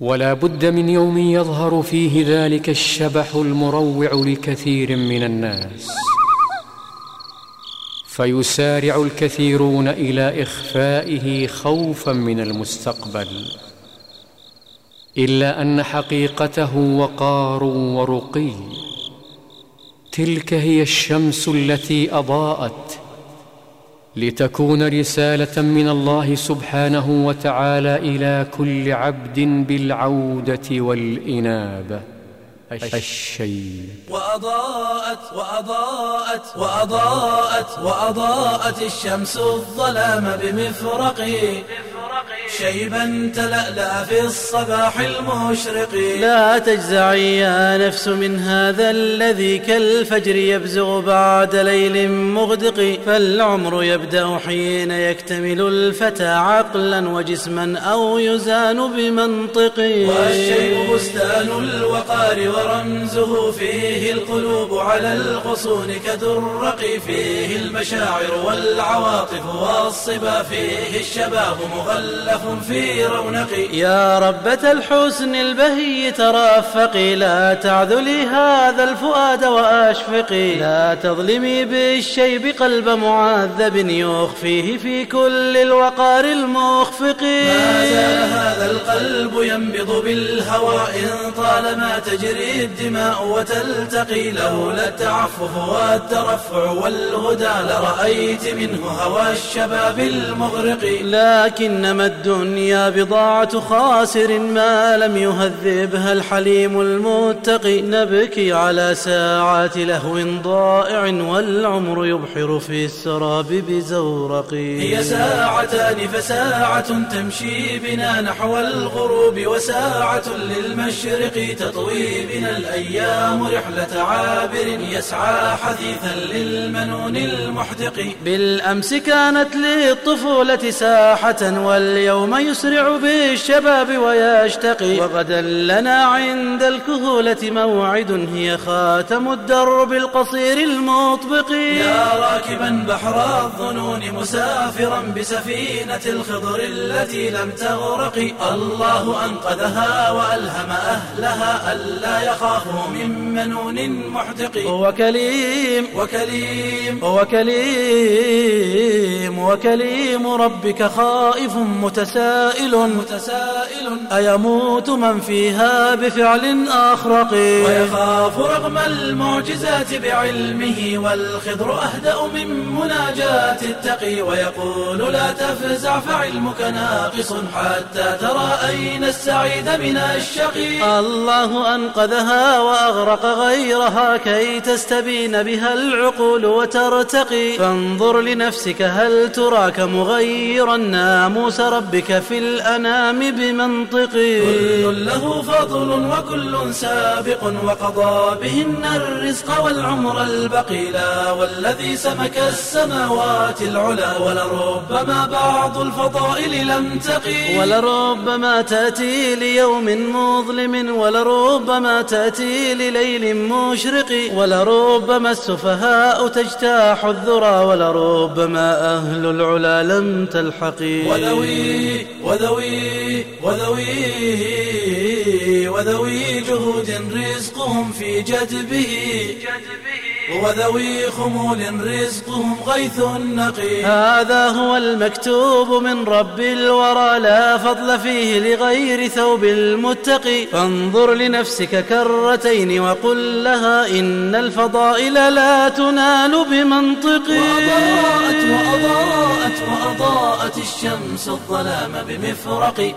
ولا بد من يوم يظهر فيه ذلك الشبح المروع لكثير من الناس. فيسارع الكثيرون إلى إخفائه خوفا من المستقبل. إلا أن حقيقته وقار ورقي. تلك هي الشمس التي أضاءت لتكون رسالة من الله سبحانه وتعالى إلى كل عبد بالعودة والإنابة. الشيء. وأضاءت وأضاءت وأضاءت وأضاءت الشمس الظلام بمفرقي. شيبا تلألأ في الصباح المشرق لا تجزعي يا نفس من هذا الذي كالفجر يبزغ بعد ليل مغدق. فالعمر يبدأ حين يكتمل الفتى عقلا وجسما أو يزان بمنطق. والشيب بستان الوقار ورمزه فيه القلوب على الغصون كدرق. فيه المشاعر والعواطف والصبا. فيه الشباب مغلف في رونق. يا ربة الحسن البهي ترفقي لا تعذلي هذا الفؤاد وأشفقي. لا تظلمي بالشيب قلب معذب يخفيه في كل الوقار المخفق. ما زال هذا القلب ينبض بالهوى إن طالما تجري الدماء وتلتقي لولا التعفف والترفع والهدى لرأيت منه هوى الشباب المغرق. لكنما الدنيا بضاعة خاسر ما لم يهذبها الحليم المتقي نبكي على ساعات لهو ضائع والعمر يبحر في السراب بزورق. هي ساعتان فساعة تمشي بنا نحو الغروب وساعة للمشرق تطوي بنا الأيام رحلة عابر يسعى حثيثا للمنون المحدق. بالأمس كانت للطفولة ساحة واليوم يسرع بالشباب ويشتقي. وغدا لنا عند الكهولة موعد هي خاتم الدرب القصير المطبق. يا راكبا بحر الظنون مسافرا بسفينة الخضر التي لم تغرق. الله أنقذها وألهم أهلها ألا يخافوا من منون محدق. وكليم. وكليم وكليم وكليم ربك خائف متسائل. متسائل. أيموت من فيها بفعل أخرق ويخاف رغم المعجزات بعلمه والخضر أهدأ من مناجاة التقي. ويقول لا تفزع فعلمك ناقص حتى ترى أين السعيد من الشقي. الله أنقذها وأغرق غيرها كي تستبين بها العقول وترتقي. فانظر لنفسك هل تراك مغيرا. ناموس ربك في الأنام بمنطق كل له فضل وكل سابق وقضى بهن الرزق والعمر البقي. لا والذي سمك السماوات العلا ولربما بعض الفضائل لم تقي. ولربما تأتي ليوم مظلم ولربما تأتي لليل مشرق ولربما السفهاء تجتاح الذرى ولربما أهل العلا لم تلحقي. وذوي وذوي وذوي وذوي جهود رزقهم في جدبه وذوي خمول رزقهم غيث نقي هذا هو المكتوب من رب الورى لا فضل فيه لغير ثوب المتقي. فانظر لنفسك كرتين وقل لها إن الفضائل لا تنال بمنطق وأضاءت وأضاءت وأضاءت الشمس الظلام بمفرق